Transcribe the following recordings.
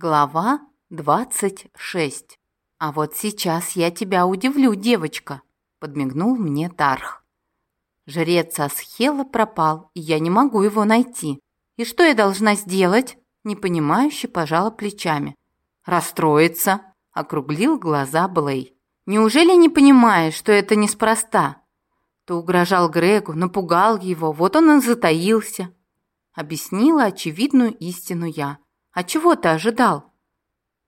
Глава 26. «А вот сейчас я тебя удивлю, девочка», — подмигнул мне Тарх. Жрец Асхела пропал, и я не могу его найти. И что я должна сделать? Непонимающе пожала плечами. «Расстроиться», — округлил глаза Блей. «Неужели не понимаешь, что это неспроста?» То угрожал Грегу, напугал его, вот он и затаился. Объяснила очевидную истину я. А чего ты ожидал?»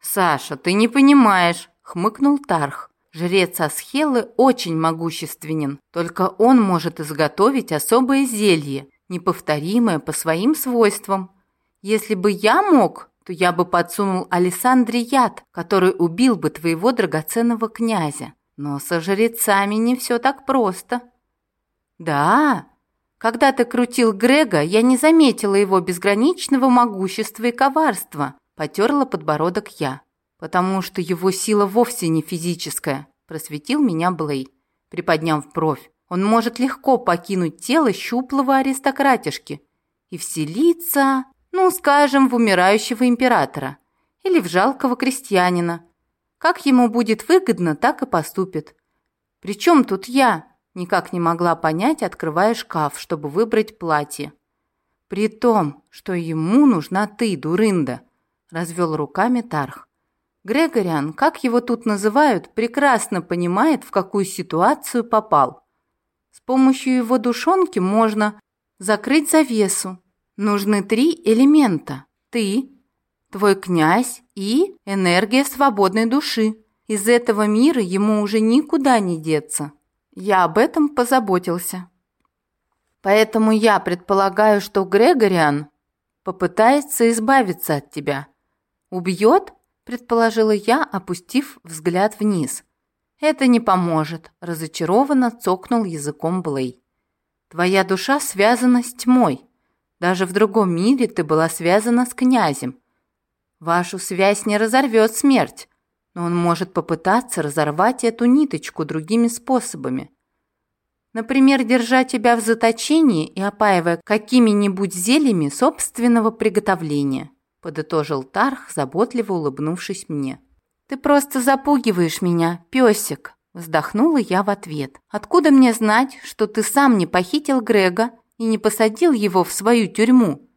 «Саша, ты не понимаешь», — хмыкнул Тарх. «Жрец Асхелы очень могущественен, только он может изготовить особое зелье, неповторимое по своим свойствам. Если бы я мог, то я бы подсунул Александре яд, который убил бы твоего драгоценного князя. Но со жрецами не все так просто». «Да, когда ты крутил Грега, я не заметила его безграничного могущества и коварства, потерла подбородок я. Потому что его сила вовсе не физическая, просветил меня Блей, приподняв бровь. Он может легко покинуть тело щуплого аристократишки и вселиться, ну, скажем, в умирающего императора или в жалкого крестьянина. Как ему будет выгодно, так и поступит. Причем тут я? Никак не могла понять, открывая шкаф, чтобы выбрать платье. «При том, что ему нужна ты, дурында», — развел руками Тарх. Грегориан, как его тут называют, прекрасно понимает, в какую ситуацию попал. С помощью его душонки можно закрыть завесу. Нужны три элемента. Ты, твой князь и энергия свободной души. Из этого мира ему уже никуда не деться. Я об этом позаботился. Поэтому я предполагаю, что Грегориан попытается избавиться от тебя. Убьет, предположила я, опустив взгляд вниз. Это не поможет, разочарованно цокнул языком Блей. Твоя душа связана с тьмой. Даже в другом мире ты была связана с князем. Вашу связь не разорвет смерть, но он может попытаться разорвать эту ниточку другими способами. Например, держа тебя в заточении и опаивая какими-нибудь зельями собственного приготовления, подытожил Тарх, заботливо улыбнувшись мне. Ты просто запугиваешь меня, песик, вздохнула я в ответ. Откуда мне знать, что ты сам не похитил Грега и не посадил его в свою тюрьму?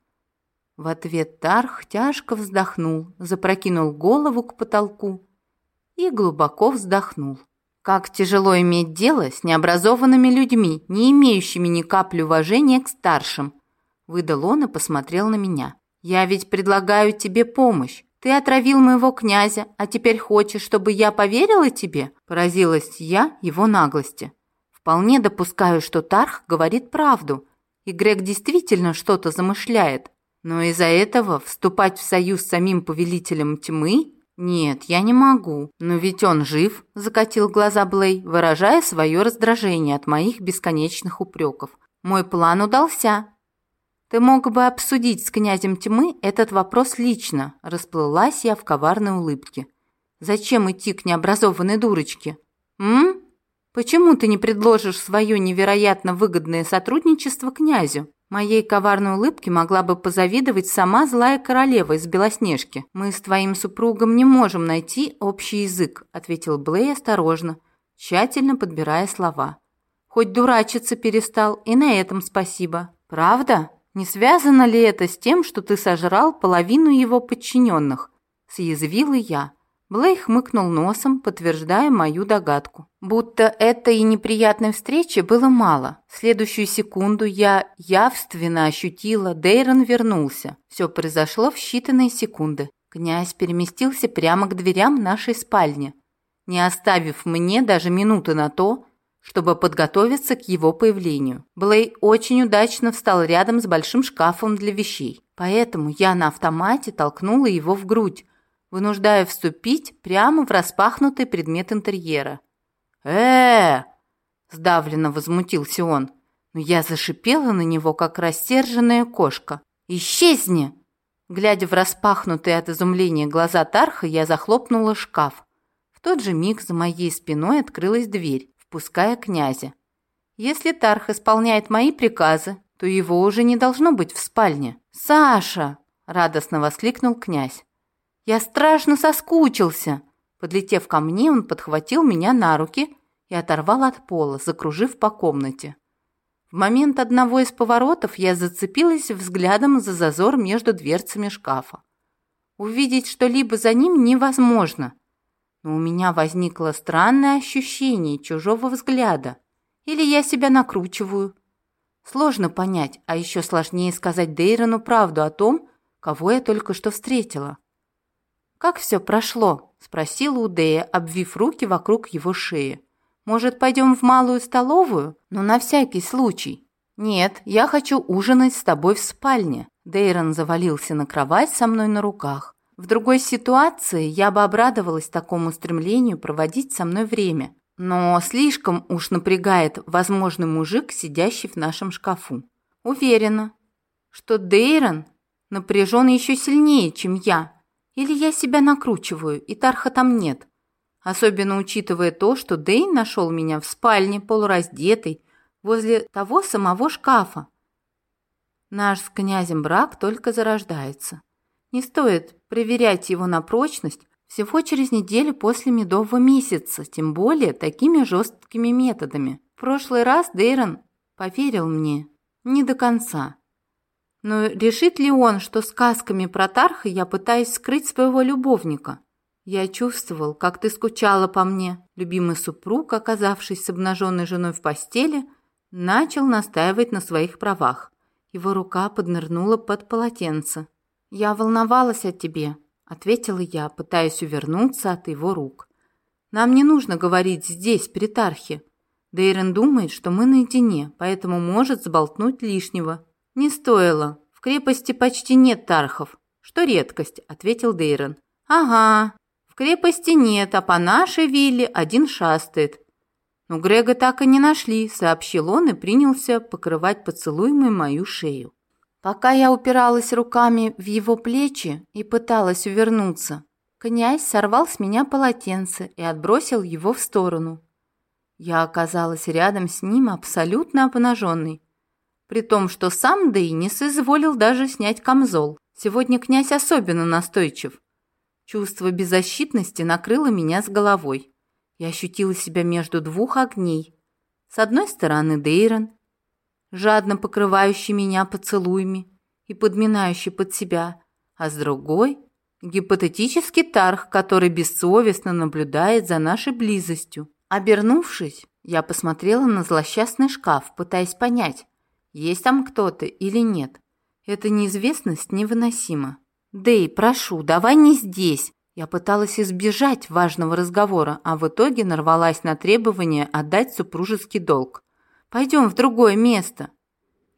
В ответ Тарх тяжко вздохнул, запрокинул голову к потолку и глубоко вздохнул. Как тяжело иметь дело с необразованными людьми, не имеющими ни капли уважения к старшим. Выдал он и посмотрел на меня. Я ведь предлагаю тебе помощь. Ты отравил моего князя, а теперь хочешь, чтобы я поверила тебе? Поразилась я его наглости. Вполне допускаю, что Тарх говорит правду, и Грег действительно что-то замышляет. Но из-за этого вступать в союз с самим повелителем тьмы «Нет, я не могу. Но ведь он жив», – закатил глаза Блей, выражая свое раздражение от моих бесконечных упреков. «Мой план удался». «Ты мог бы обсудить с князем тьмы этот вопрос лично», – расплылась я в коварной улыбке. «Зачем идти к необразованной дурочке?» «М? Почему ты не предложишь свое невероятно выгодное сотрудничество князю?» Моей коварной улыбке могла бы позавидовать сама злая королева из Белоснежки. «Мы с твоим супругом не можем найти общий язык», — ответил Блей осторожно, тщательно подбирая слова. «Хоть дурачиться перестал, и на этом спасибо. Правда? Не связано ли это с тем, что ты сожрал половину его подчиненных?» — съязвила я. Блей хмыкнул носом, подтверждая мою догадку. Будто этой неприятной встречи было мало. В следующую секунду я явственно ощутила, Дейрон вернулся. Все произошло в считанные секунды. Князь переместился прямо к дверям нашей спальни, не оставив мне даже минуты на то, чтобы подготовиться к его появлению. Блей очень удачно встал рядом с большим шкафом для вещей. Поэтому я на автомате толкнула его в грудь, вынуждая вступить прямо в распахнутый предмет интерьера. э сдавленно возмутился он, но я зашипела на него, как рассерженная кошка. «Исчезни!» Глядя в распахнутые от изумления глаза Тарха, я захлопнула шкаф. В тот же миг за моей спиной открылась дверь, впуская князя. Если Тарх исполняет мои приказы, то его уже не должно быть в спальне. «Саша!» – радостно воскликнул князь. Я страшно соскучился!» Подлетев ко мне, он подхватил меня на руки и оторвал от пола, закружив по комнате. В момент одного из поворотов я зацепилась взглядом за зазор между дверцами шкафа. Увидеть что-либо за ним невозможно, но у меня возникло странное ощущение чужого взгляда. Или я себя накручиваю. Сложно понять, а еще сложнее сказать Дейрону правду о том, кого я только что встретила. «Как все прошло?» – спросила Удея, обвив руки вокруг его шеи. «Может, пойдем в малую столовую? Ну, на всякий случай». «Нет, я хочу ужинать с тобой в спальне». Дейрон завалился на кровать со мной на руках. В другой ситуации я бы обрадовалась такому стремлению проводить со мной время. Но слишком уж напрягает возможный мужик, сидящий в нашем шкафу. Уверена, что Дейрон напряжен еще сильнее, чем я. Или я себя накручиваю, и Тарха там нет. Особенно учитывая то, что Дейн нашел меня в спальне, полураздетой, возле того самого шкафа. Наш с князем брак только зарождается. Не стоит проверять его на прочность всего через неделю после медового месяца, тем более такими жесткими методами. В прошлый раз Дейрон поверил мне не до конца. Но решит ли он, что сказками про Тарха я пытаюсь скрыть своего любовника? Я чувствовал, как ты скучала по мне. Любимый супруг, оказавшись с обнаженной женой в постели, начал настаивать на своих правах. Его рука поднырнула под полотенце. «Я волновалась о тебе», — ответила я, пытаясь увернуться от его рук. «Нам не нужно говорить здесь, при Тархе. Дейрон думает, что мы наедине, поэтому может сболтнуть лишнего». «Не стоило. В крепости почти нет Тархов, что редкость», — ответил Дейрон. «Ага, в крепости нет, а по нашей вилле один шастает. Но Грега так и не нашли, сообщил он и принялся покрывать поцелуями мою шею. Пока я упиралась руками в его плечи и пыталась увернуться, князь сорвал с меня полотенце и отбросил его в сторону. Я оказалась рядом с ним абсолютно обнаженной, при том, что сам Дэй не соизволил даже снять камзол. Сегодня князь особенно настойчив. Чувство беззащитности накрыло меня с головой. Я ощутила себя между двух огней. С одной стороны Дейрон, жадно покрывающий меня поцелуями и подминающий под себя, а с другой — гипотетический Тарх, который бессовестно наблюдает за нашей близостью. Обернувшись, я посмотрела на злосчастный шкаф, пытаясь понять, есть там кто-то или нет. Эта неизвестность невыносима. «Дэй, прошу, давай не здесь!» Я пыталась избежать важного разговора, а в итоге нарвалась на требование отдать супружеский долг. «Пойдем в другое место».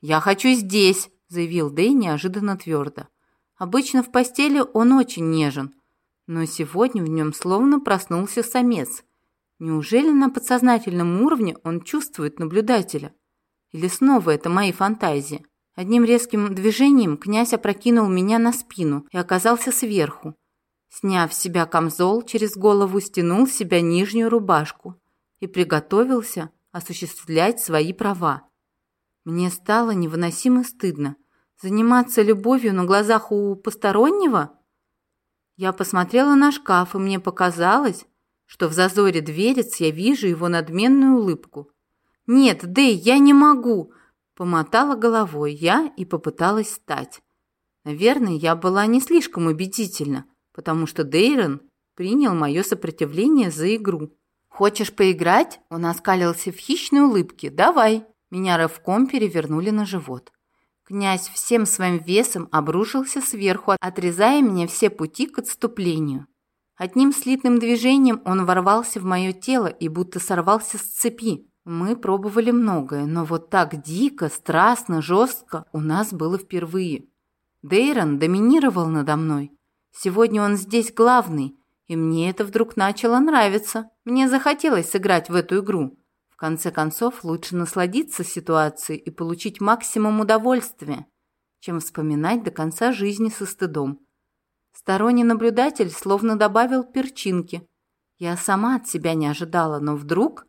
«Я хочу здесь», — заявил Дэй неожиданно твердо. Обычно в постели он очень нежен, но сегодня в нем словно проснулся самец. Неужели на подсознательном уровне он чувствует наблюдателя? Или снова это мои фантазии? Одним резким движением князь опрокинул меня на спину и оказался сверху. Сняв с себя камзол, через голову стянул с себя нижнюю рубашку и приготовился осуществлять свои права. Мне стало невыносимо стыдно. Заниматься любовью на глазах у постороннего? Я посмотрела на шкаф, и мне показалось, что в зазоре дверец я вижу его надменную улыбку. «Нет, Дэй, я не могу!» Помотала головой я и попыталась встать. Наверное, я была не слишком убедительна, потому что Дейрон принял мое сопротивление за игру. «Хочешь поиграть?» Он оскалился в хищной улыбке. «Давай!» Меня рывком перевернули на живот. Князь всем своим весом обрушился сверху, отрезая мне все пути к отступлению. Одним слитным движением он ворвался в мое тело и будто сорвался с цепи. Мы пробовали многое, но вот так дико, страстно, жестко у нас было впервые. Дейрон доминировал надо мной. Сегодня он здесь главный, и мне это вдруг начало нравиться. Мне захотелось сыграть в эту игру. В конце концов, лучше насладиться ситуацией и получить максимум удовольствия, чем вспоминать до конца жизни со стыдом. Сторонний наблюдатель словно добавил перчинки. Я сама от себя не ожидала, но вдруг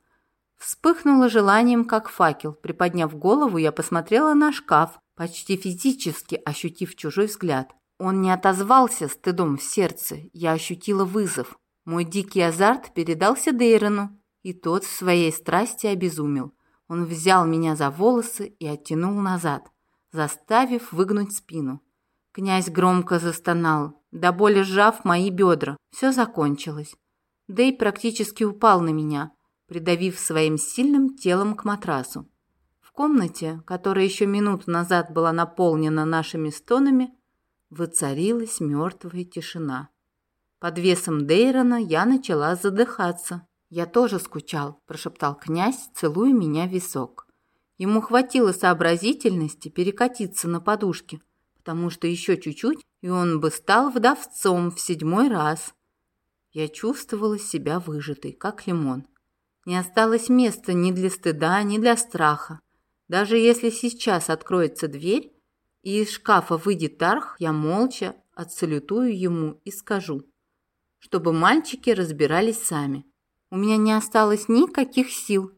Вспыхнуло желанием, как факел. Приподняв голову, я посмотрела на шкаф, почти физически ощутив чужой взгляд. Он не отозвался стыдом в сердце, я ощутила вызов. Мой дикий азарт передался Дейрону, и тот в своей страсти обезумел. Он взял меня за волосы и оттянул назад, заставив выгнуть спину. Князь громко застонал, до боли сжав мои бедра. Все закончилось. Дэй практически упал на меня, придавив своим сильным телом к матрасу. В комнате, которая еще минуту назад была наполнена нашими стонами, воцарилась мертвая тишина. Под весом Дейрона я начала задыхаться. «Я тоже скучал», – прошептал князь, целуя меня в висок. Ему хватило сообразительности перекатиться на подушке – потому что еще чуть-чуть, и он бы стал вдовцом в седьмой раз. Я чувствовала себя выжатой, как лимон. Не осталось места ни для стыда, ни для страха. Даже если сейчас откроется дверь, и из шкафа выйдет Тарх, я молча отсалютую ему и скажу, чтобы мальчики разбирались сами. У меня не осталось никаких сил.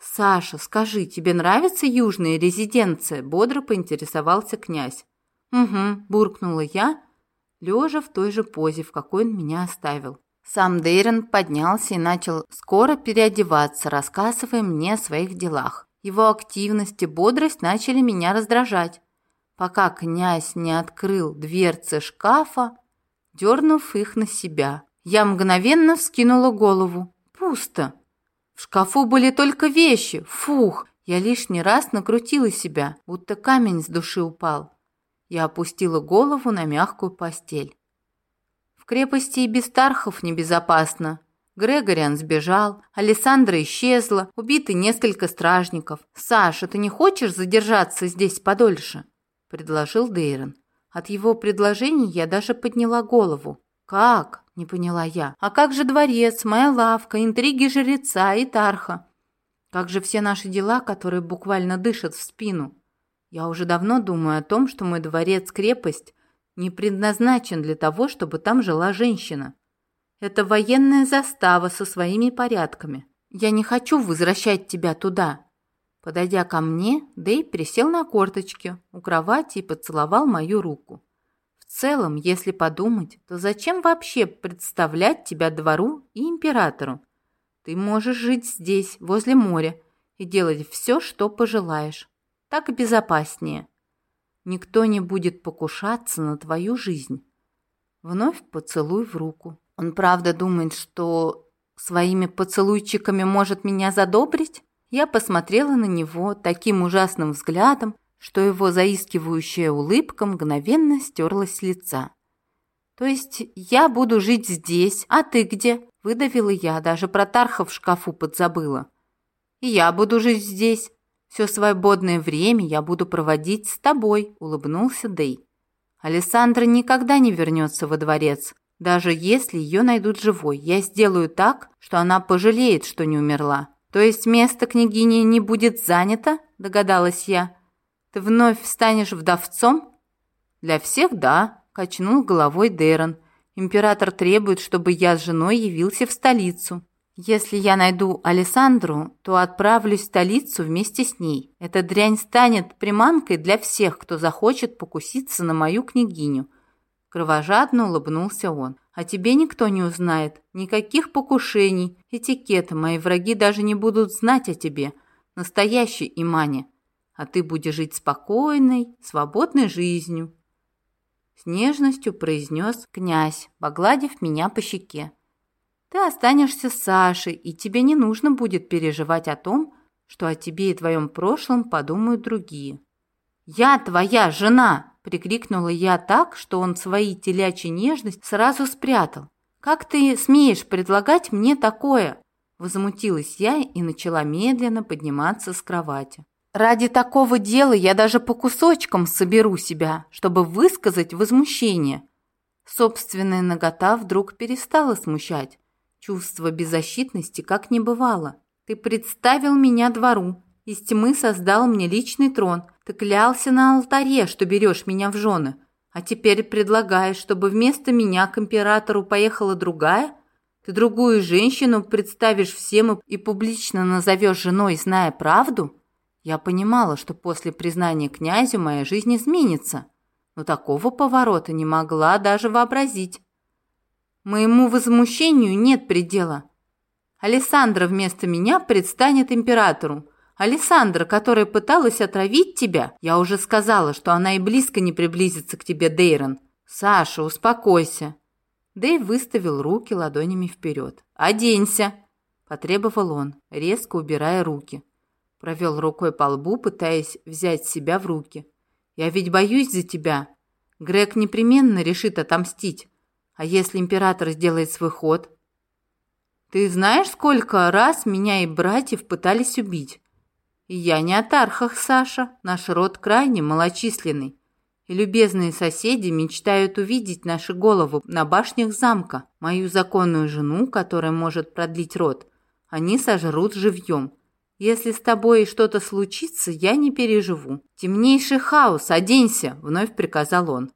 «Саша, скажи, тебе нравится южная резиденция?» – бодро поинтересовался князь. «Угу», – буркнула я, лежа в той же позе, в какой он меня оставил. Сам Дейрон поднялся и начал скоро переодеваться, рассказывая мне о своих делах. Его активность и бодрость начали меня раздражать, пока князь не открыл дверцы шкафа, дернув их на себя. Я мгновенно вскинула голову. Пусто. В шкафу были только вещи. Фух! Я лишний раз накрутила себя, будто камень с души упал. Я опустила голову на мягкую постель. Крепости и без Тархов небезопасно. Грегориан сбежал, Александра исчезла, убиты несколько стражников. «Саша, ты не хочешь задержаться здесь подольше?» – предложил Дейрон. От его предложений я даже подняла голову. «Как?» – не поняла я. «А как же дворец, моя лавка, интриги жреца и Тарха? Как же все наши дела, которые буквально дышат в спину?» Я уже давно думаю о том, что мой дворец-крепость не предназначен для того, чтобы там жила женщина. Это военная застава со своими порядками. Я не хочу возвращать тебя туда. Подойдя ко мне, Дэй присел на корточки у кровати и поцеловал мою руку. В целом, если подумать, то зачем вообще представлять тебя двору и императору? Ты можешь жить здесь, возле моря, и делать все, что пожелаешь. Так безопаснее. Никто не будет покушаться на твою жизнь. Вновь поцелуй в руку. Он правда думает, что своими поцелуйчиками может меня задобрить? Я посмотрела на него таким ужасным взглядом, что его заискивающая улыбка мгновенно стерлась с лица. «То есть я буду жить здесь, а ты где?» – выдавила я, даже про Тарха в шкафу подзабыла. «И я буду жить здесь, все свободное время я буду проводить с тобой», – улыбнулся Дэй. «Алессандра никогда не вернется во дворец, даже если ее найдут живой. Я сделаю так, что она пожалеет, что не умерла». «То есть место княгини не будет занято?» – догадалась я. «Ты вновь станешь вдовцом?» «Для всех – да», – качнул головой Дэрон. «Император требует, чтобы я с женой явился в столицу. Если я найду Александру, то отправлюсь в столицу вместе с ней. Эта дрянь станет приманкой для всех, кто захочет покуситься на мою княгиню. Кровожадно улыбнулся он. А тебе никто не узнает. Никаких покушений, этикета. Мои враги даже не будут знать о тебе. Настоящей Имане. А ты будешь жить спокойной, свободной жизнью. С нежностью произнес князь, погладив меня по щеке. Ты останешься с Сашей, и тебе не нужно будет переживать о том, что о тебе и твоем прошлом подумают другие. «Я твоя жена!» – прикрикнула я так, что он свои телячьи нежность сразу спрятал. «Как ты смеешь предлагать мне такое?» Возмутилась я и начала медленно подниматься с кровати. «Ради такого дела я даже по кусочкам соберу себя, чтобы высказать возмущение». Собственная нагота вдруг перестала смущать. Чувство беззащитности как не бывало. Ты представил меня двору, из тьмы создал мне личный трон. Ты клялся на алтаре, что берешь меня в жены. А теперь предлагаешь, чтобы вместо меня к императору поехала другая? Ты другую женщину представишь всем и публично назовешь женой, зная правду? Я понимала, что после признания князю моя жизнь изменится. но такого поворота не могла даже вообразить. Моему возмущению нет предела. Александра вместо меня предстанет императору. Александра, которая пыталась отравить тебя, я уже сказала, что она и близко не приблизится к тебе, Дейрон. Саша, успокойся. Дэйв выставил руки ладонями вперед. «Оденься!» – потребовал он, резко убирая руки. Провел рукой по лбу, пытаясь взять себя в руки. «Я ведь боюсь за тебя. Грег непременно решит отомстить. А если император сделает свой ход? Ты знаешь, сколько раз меня и братьев пытались убить? И я не о тархах, Саша. Наш род крайне малочисленный. И любезные соседи мечтают увидеть наши головы на башнях замка. Мою законную жену, которая может продлить род, они сожрут живьем. Если с тобой что-то случится, я не переживу. Темнейший хаос, оденься, вновь приказал он.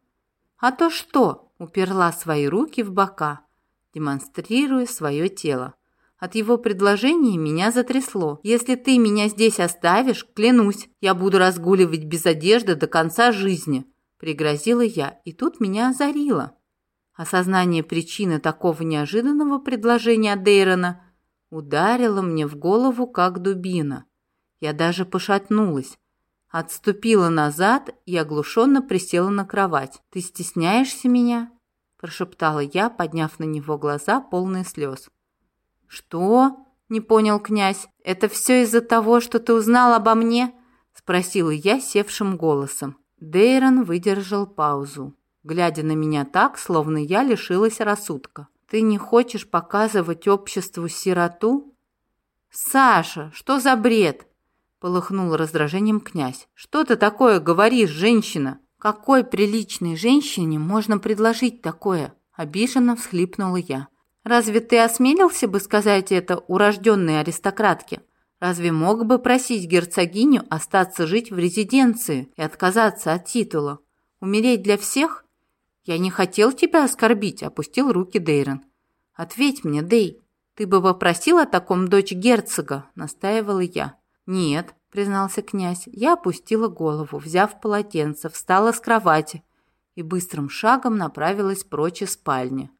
А то что? Уперла свои руки в бока, демонстрируя свое тело. От его предложения меня затрясло. Если ты меня здесь оставишь, клянусь, я буду разгуливать без одежды до конца жизни, пригрозила я, и тут меня озарило. Осознание причины такого неожиданного предложения Дейрона ударило мне в голову как дубина. Я даже пошатнулась, Отступила назад и оглушенно присела на кровать. «Ты стесняешься меня?» – прошептала я, подняв на него глаза, полные слез. «Что?» – не понял князь. «Это все из-за того, что ты узнал обо мне?» – спросила я севшим голосом. Дейрон выдержал паузу, глядя на меня так, словно я лишилась рассудка. «Ты не хочешь показывать обществу сироту?» «Саша, что за бред?» Полыхнул раздражением князь. «Что ты такое говоришь, женщина?» «Какой приличной женщине можно предложить такое?» Обиженно всхлипнула я. «Разве ты осмелился бы сказать это урожденной аристократке? Разве мог бы просить герцогиню остаться жить в резиденции и отказаться от титула? Умереть для всех? Я не хотел тебя оскорбить», — опустил руки Дейрон. «Ответь мне, Дей, ты бы попросил о таком дочь герцога?» — настаивала я. «Нет», — признался князь. Я опустила голову, взяв полотенце, встала с кровати и быстрым шагом направилась прочь из спальни.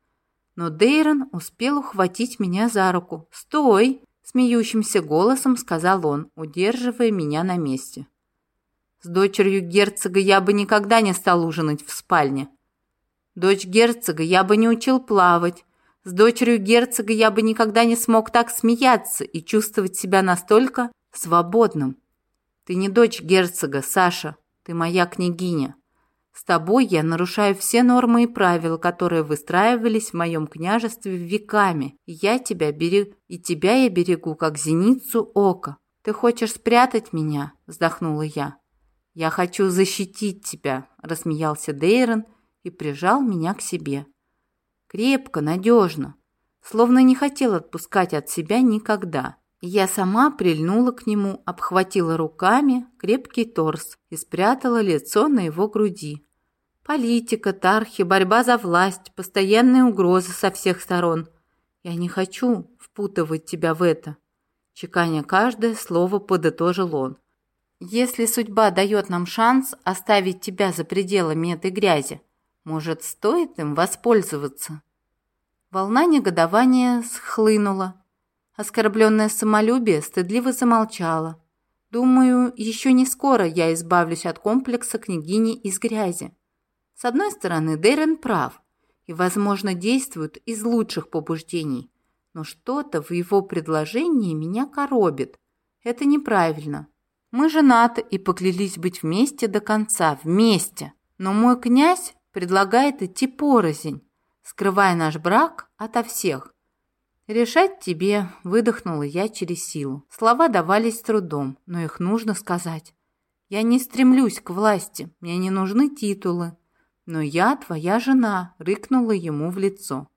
Но Дейрон успел ухватить меня за руку. «Стой!» — смеющимся голосом сказал он, удерживая меня на месте. «С дочерью герцога я бы никогда не стал ужинать в спальне. Дочь герцога я бы не учил плавать. С дочерью герцога я бы никогда не смог так смеяться и чувствовать себя настолько свободным. Ты не дочь герцога, Саша, ты моя княгиня. С тобой я нарушаю все нормы и правила, которые выстраивались в моем княжестве веками. Я тебя берегу, и тебя я берегу, как зеницу ока. Ты хочешь спрятать меня? Вздохнула я. Я хочу защитить тебя, рассмеялся Дейрон и прижал меня к себе. Крепко, надежно, словно не хотел отпускать от себя никогда. Я сама прильнула к нему, обхватила руками крепкий торс и спрятала лицо на его груди. Политика, тархи, борьба за власть, постоянные угрозы со всех сторон. Я не хочу впутывать тебя в это. Чеканя каждое слово, подытожил он. Если судьба дает нам шанс оставить тебя за пределами этой грязи, может, стоит им воспользоваться? Волна негодования схлынула, Оскорбленное самолюбие стыдливо замолчало. Думаю, еще не скоро я избавлюсь от комплекса княгини из грязи. С одной стороны, Дэрен прав и, возможно, действует из лучших побуждений, но что-то в его предложении меня коробит. Это неправильно. Мы женаты и поклялись быть вместе до конца, вместе. Но мой князь предлагает идти порознь, скрывая наш брак ото всех. «Решать тебе», — выдохнула я через силу. Слова давались трудом, но их нужно сказать. «Я не стремлюсь к власти, мне не нужны титулы. Но я твоя жена», — рыкнула ему в лицо.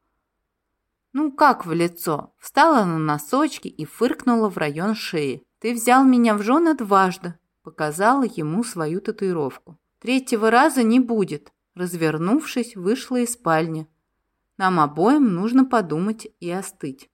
«Ну как в лицо?» Встала на носочки и фыркнула в район шеи. «Ты взял меня в жены дважды», — показала ему свою татуировку. «Третьего раза не будет». Развернувшись, вышла из спальни, нам обоим нужно подумать и остыть.